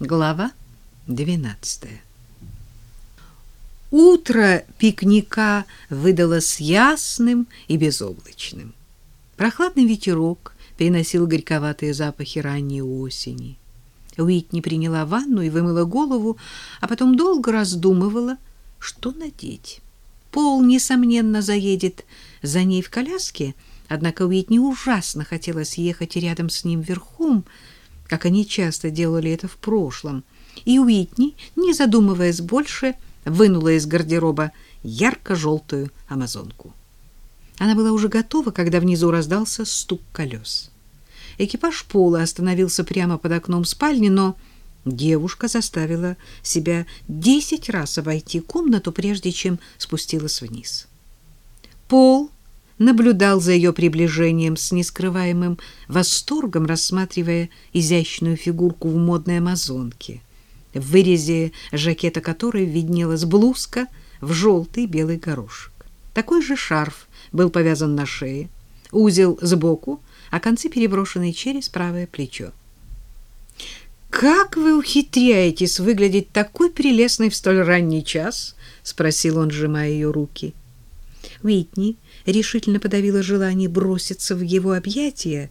Глава 12. Утро пикника выдалось ясным и безоблачным. Прохладный ветерок приносил горьковатые запахи ранней осени. Уитни приняла ванну и вымыла голову, а потом долго раздумывала, что надеть. Пол, несомненно, заедет за ней в коляске, однако Уитни ужасно хотелось ехать рядом с ним верхом, как они часто делали это в прошлом, и Уитни, не задумываясь больше, вынула из гардероба ярко-желтую амазонку. Она была уже готова, когда внизу раздался стук колес. Экипаж Пола остановился прямо под окном спальни, но девушка заставила себя десять раз обойти комнату, прежде чем спустилась вниз. Пол наблюдал за ее приближением с нескрываемым восторгом, рассматривая изящную фигурку в модной амазонке, в вырезе жакета которой виднелась блузка в желтый белый горошек. Такой же шарф был повязан на шее, узел сбоку, а концы переброшены через правое плечо. «Как вы ухитряетесь выглядеть такой прелестной в столь ранний час?» — спросил он, сжимая ее руки. Уитни решительно подавила желание броситься в его объятия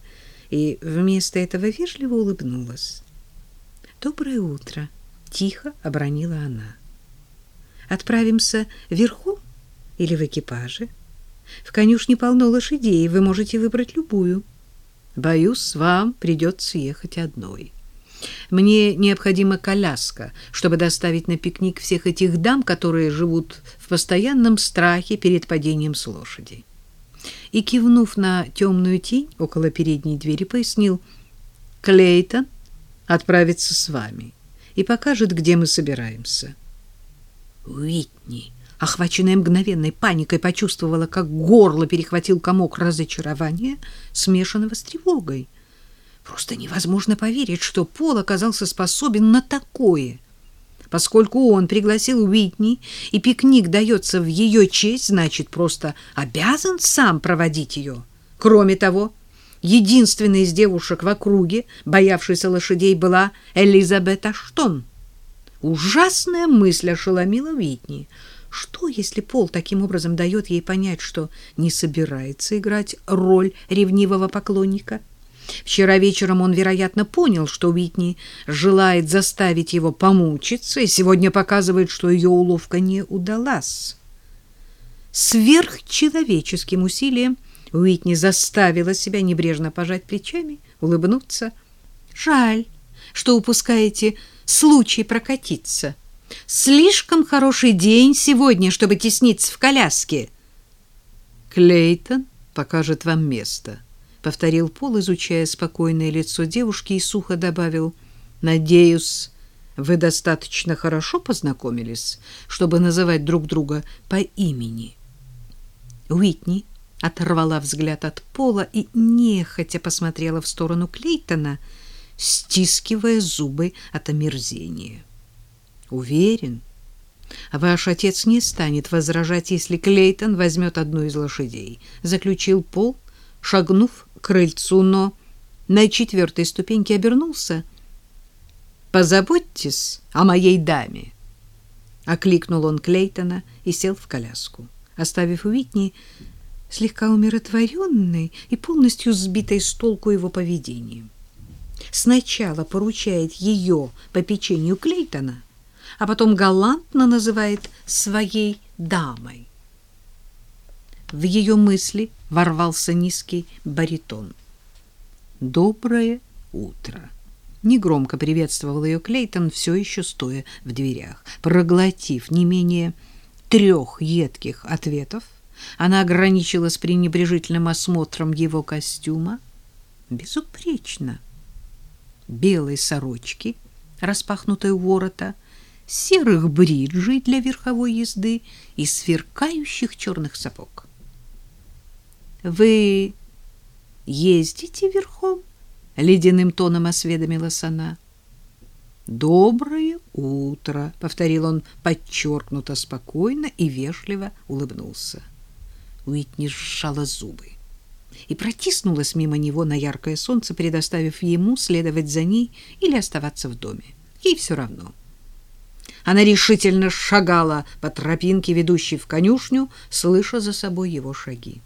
и вместо этого вежливо улыбнулась. «Доброе утро!» — тихо обронила она. «Отправимся верхом или в экипаже? В конюшне полно лошадей, вы можете выбрать любую. Боюсь, вам придется ехать одной». Мне необходима коляска, чтобы доставить на пикник всех этих дам, которые живут в постоянном страхе перед падением с лошади. И, кивнув на темную тень около передней двери, пояснил, «Клейтон отправится с вами и покажет, где мы собираемся». Уитни, охваченная мгновенной паникой, почувствовала, как горло перехватил комок разочарования, смешанного с тревогой. Просто невозможно поверить, что Пол оказался способен на такое. Поскольку он пригласил Уитни, и пикник дается в ее честь, значит, просто обязан сам проводить ее. Кроме того, единственной из девушек в округе, боявшейся лошадей, была Элизабет Аштон. Ужасная мысль ошеломила Уитни. Что, если Пол таким образом дает ей понять, что не собирается играть роль ревнивого поклонника? — Вчера вечером он, вероятно, понял, что Уитни желает заставить его помучиться, и сегодня показывает, что ее уловка не удалась. Сверхчеловеческим усилием Уитни заставила себя небрежно пожать плечами, улыбнуться. «Жаль, что упускаете случай прокатиться. Слишком хороший день сегодня, чтобы тесниться в коляске». «Клейтон покажет вам место», повторил Пол, изучая спокойное лицо девушки и сухо добавил: "Надеюсь, вы достаточно хорошо познакомились, чтобы называть друг друга по имени". Уитни оторвала взгляд от Пола и нехотя посмотрела в сторону Клейтона, стискивая зубы от омерзения. Уверен, ваш отец не станет возражать, если Клейтон возьмет одну из лошадей, заключил Пол, шагнув крыльцу, но на четвертой ступеньке обернулся. «Позаботьтесь о моей даме!» Окликнул он Клейтона и сел в коляску, оставив Уитни слегка умиротворенной и полностью сбитой с толку его поведением. Сначала поручает ее по печенью Клейтона, а потом галантно называет своей дамой. В ее мысли ворвался низкий баритон. «Доброе утро!» Негромко приветствовал ее Клейтон, все еще стоя в дверях. Проглотив не менее трех едких ответов, она ограничилась пренебрежительным осмотром его костюма. Безупречно. Белой сорочки, распахнутой у ворота, серых бриджей для верховой езды и сверкающих черных сапог. Вы ездите верхом? ледяным тоном осведомилась она. Доброе утро, повторил он подчеркнуто спокойно и вежливо улыбнулся. Уитни сжала зубы и протиснулась мимо него на яркое солнце, предоставив ему следовать за ней или оставаться в доме. Ей все равно. Она решительно шагала по тропинке, ведущей в конюшню, слыша за собой его шаги.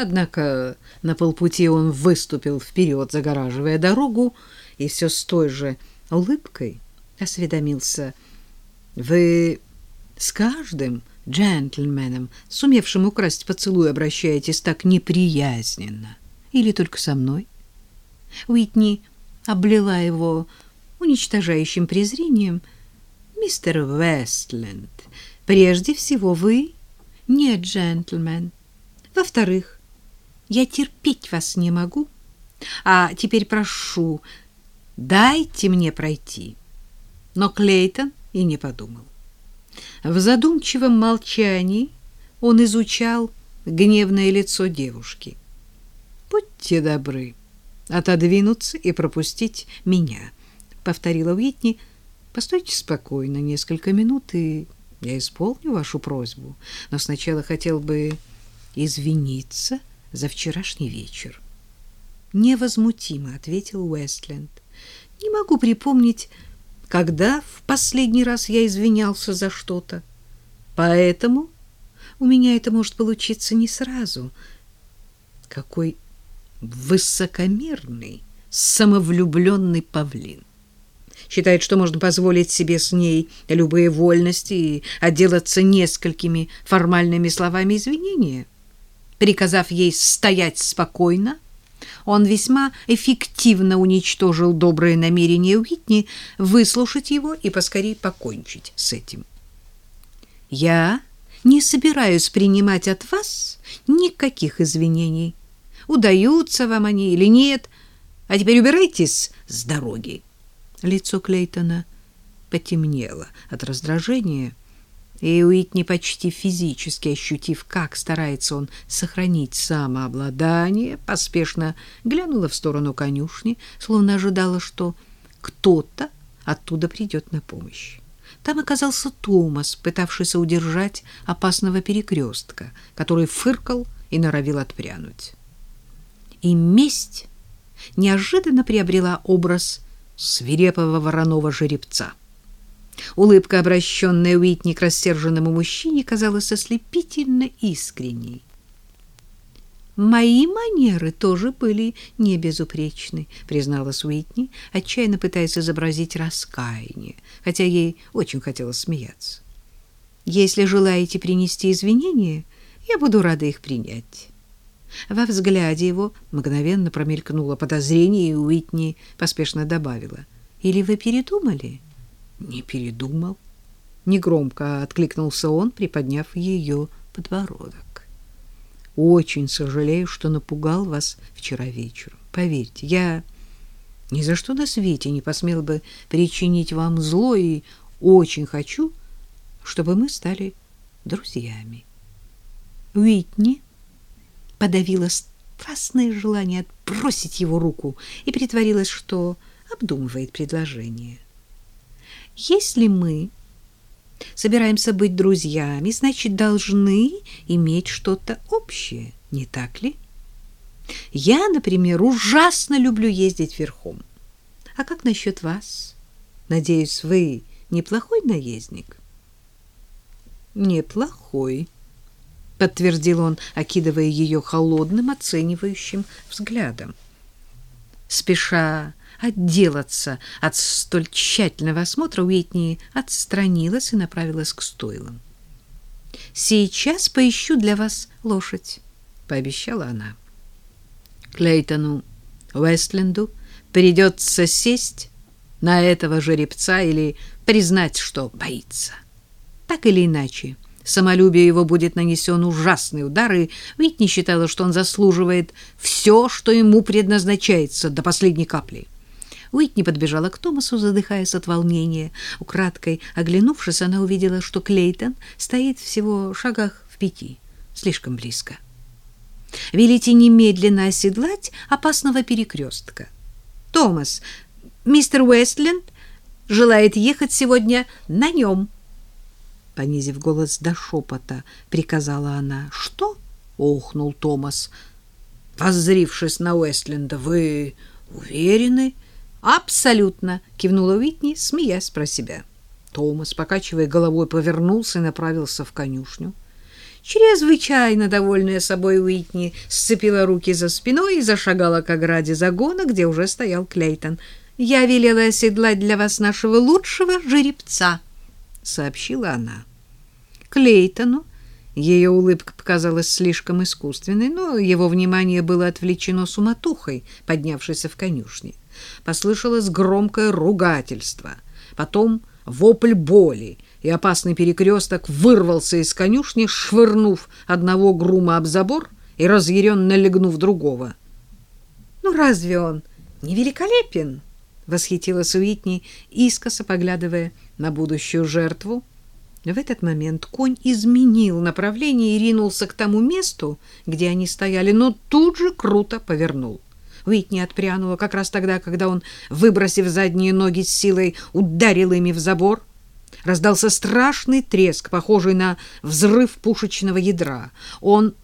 Однако на полпути он выступил вперед, загораживая дорогу, и все с той же улыбкой осведомился. «Вы с каждым джентльменом, сумевшим украсть поцелуй, обращаетесь так неприязненно? Или только со мной?» Уитни облила его уничтожающим презрением. «Мистер Вестленд, прежде всего вы не джентльмен. Во-вторых, я терпеть вас не могу. А теперь прошу, дайте мне пройти». Но Клейтон и не подумал. В задумчивом молчании он изучал гневное лицо девушки. «Будьте добры отодвинуться и пропустить меня», — повторила Уитни. «Постойте спокойно несколько минут, и я исполню вашу просьбу, но сначала хотел бы извиниться за вчерашний вечер». «Невозмутимо», — ответил Уэстленд. «Не могу припомнить, когда в последний раз я извинялся за что-то. Поэтому у меня это может получиться не сразу. Какой высокомерный, самовлюбленный павлин. Считает, что можно позволить себе с ней любые вольности и отделаться несколькими формальными словами извинения. Приказав ей стоять спокойно, он весьма эффективно уничтожил доброе намерение Уитни выслушать его и поскорее покончить с этим. «Я не собираюсь принимать от вас никаких извинений. Удаются вам они или нет, а теперь убирайтесь с дороги». Лицо Клейтона потемнело от раздражения, и Уитни, почти физически ощутив, как старается он сохранить самообладание, поспешно глянула в сторону конюшни, словно ожидала, что кто-то оттуда придет на помощь. Там оказался Томас, пытавшийся удержать опасного перекрестка, который фыркал и норовил отпрянуть. И месть неожиданно приобрела образ свирепого вороного жеребца — Улыбка, обращенная Уитни к рассерженному мужчине, казалась ослепительно искренней. «Мои манеры тоже были не безупречны», — призналась Уитни, отчаянно пытаясь изобразить раскаяние, хотя ей очень хотелось смеяться. «Если желаете принести извинения, я буду рада их принять». Во взгляде его мгновенно промелькнуло подозрение, и Уитни поспешно добавила. «Или вы передумали?» Не передумал. Негромко откликнулся он, приподняв ее подбородок. Очень сожалею, что напугал вас вчера вечером. Поверьте, я ни за что на свете не посмел бы причинить вам зло и очень хочу, чтобы мы стали друзьями. Уитни подавила страстное желание отбросить его руку и притворилась, что обдумывает предложение. Если мы собираемся быть друзьями, значит, должны иметь что-то общее, не так ли? Я, например, ужасно люблю ездить верхом. А как насчет вас? Надеюсь, вы неплохой наездник? Неплохой, подтвердил он, окидывая ее холодным, оценивающим взглядом. Спеша отделаться от столь тщательного осмотра, Уитни отстранилась и направилась к стойлам. «Сейчас поищу для вас лошадь», — пообещала она. Клейтону Уэстленду придется сесть на этого жеребца или признать, что боится. Так или иначе, самолюбию его будет нанесен ужасный удар, и Уитни считала, что он заслуживает все, что ему предназначается до последней капли. Уитни подбежала к Томасу, задыхаясь от волнения. Украдкой оглянувшись, она увидела, что Клейтон стоит всего в шагах в пяти, слишком близко. Велите немедленно оседлать опасного перекрестка. Томас, мистер Уэстленд желает ехать сегодня на нем. Понизив голос до шепота, приказала она. «Что?» — охнул Томас. Воззрившись на Уэстленда, «Вы уверены?» Абсолютно, кивнула Уитни, смеясь про себя. Томас, покачивая головой, повернулся и направился в конюшню. Чрезвычайно довольная собой Уитни сцепила руки за спиной и зашагала к ограде загона, где уже стоял Клейтон. «Я велела оседлать для вас нашего лучшего жеребца», — сообщила она. Клейтону ее улыбка показалась слишком искусственной, но его внимание было отвлечено суматохой, поднявшейся в конюшне. Послышалось громкое ругательство, потом вопль боли, и опасный перекресток вырвался из конюшни, швырнув одного грума об забор и разъяренно легнув другого. «Ну разве он не великолепен?» — восхитилась Уитни, искоса поглядывая на будущую жертву. В этот момент конь изменил направление и ринулся к тому месту, где они стояли, но тут же круто повернул. Уитни отпрянула как раз тогда, когда он, выбросив задние ноги с силой, ударил ими в забор. Раздался страшный треск, похожий на взрыв пушечного ядра. Он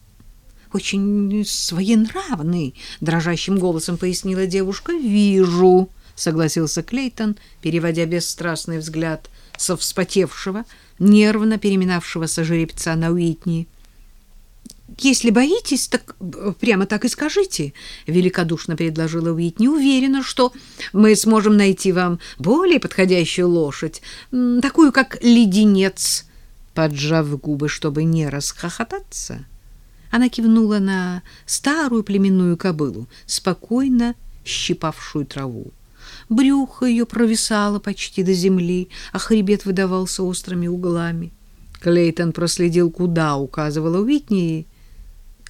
очень своенравный, дрожащим голосом пояснила девушка. Вижу, согласился Клейтон, переводя бесстрастный взгляд со вспотевшего, нервно переминавшегося жеребца на Уитни. Если боитесь, так прямо так и скажите, великодушно предложила Уитни. Уверена, что мы сможем найти вам более подходящую лошадь, такую как леденец, поджав губы, чтобы не расхохотаться. Она кивнула на старую племенную кобылу, спокойно щипавшую траву. Брюхо ее провисало почти до земли, а хребет выдавался острыми углами. Клейтон проследил, куда указывала Уитни,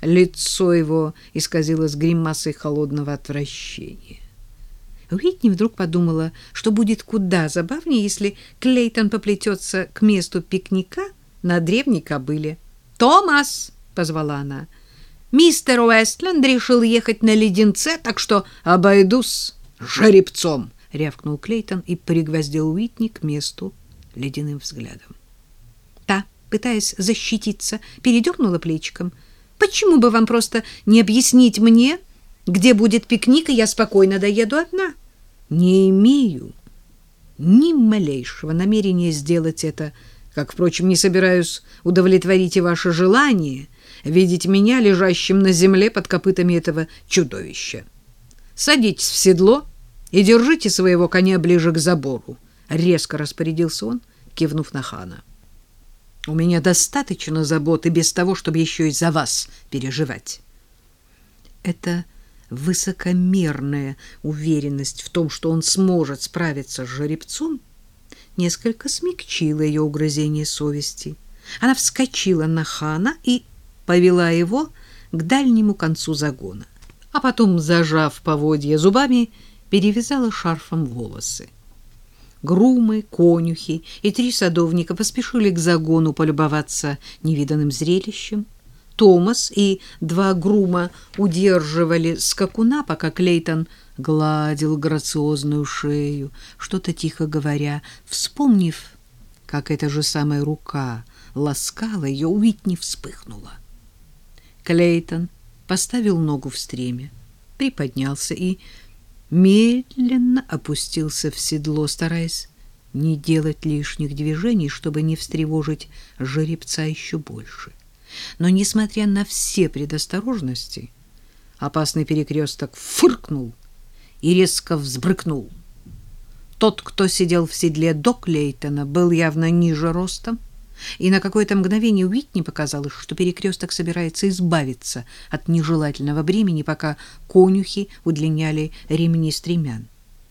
лицо его исказилось гримасой холодного отвращения. Уитни вдруг подумала, что будет куда забавнее, если Клейтон поплетется к месту пикника на древней кобыле. «Томас!» — позвала она. «Мистер Уэстленд решил ехать на леденце, так что обойдусь жеребцом!» — рявкнул Клейтон и пригвоздил Уитни к месту ледяным взглядом. Та, пытаясь защититься, передернула плечиком — Почему бы вам просто не объяснить мне, где будет пикник, и я спокойно доеду одна? Не имею ни малейшего намерения сделать это, как, впрочем, не собираюсь удовлетворить и ваше желание видеть меня лежащим на земле под копытами этого чудовища. Садитесь в седло и держите своего коня ближе к забору, — резко распорядился он, кивнув на хана. — у меня достаточно заботы без того, чтобы еще и за вас переживать. Это высокомерная уверенность в том, что он сможет справиться с жеребцом, несколько смягчила ее угрызение совести. Она вскочила на хана и повела его к дальнему концу загона, а потом, зажав поводья зубами, перевязала шарфом волосы. Грумы, конюхи и три садовника поспешили к загону полюбоваться невиданным зрелищем. Томас и два грума удерживали скакуна, пока Клейтон гладил грациозную шею, что-то тихо говоря, вспомнив, как эта же самая рука ласкала ее, Уитни вспыхнула. Клейтон поставил ногу в стремя, приподнялся и медленно опустился в седло, стараясь не делать лишних движений, чтобы не встревожить жеребца еще больше. Но, несмотря на все предосторожности, опасный перекресток фыркнул и резко взбрыкнул. Тот, кто сидел в седле до Клейтона, был явно ниже ростом, и на какое-то мгновение Уитни показалось, что перекресток собирается избавиться от нежелательного бремени, пока конюхи удлиняли ремни стремян.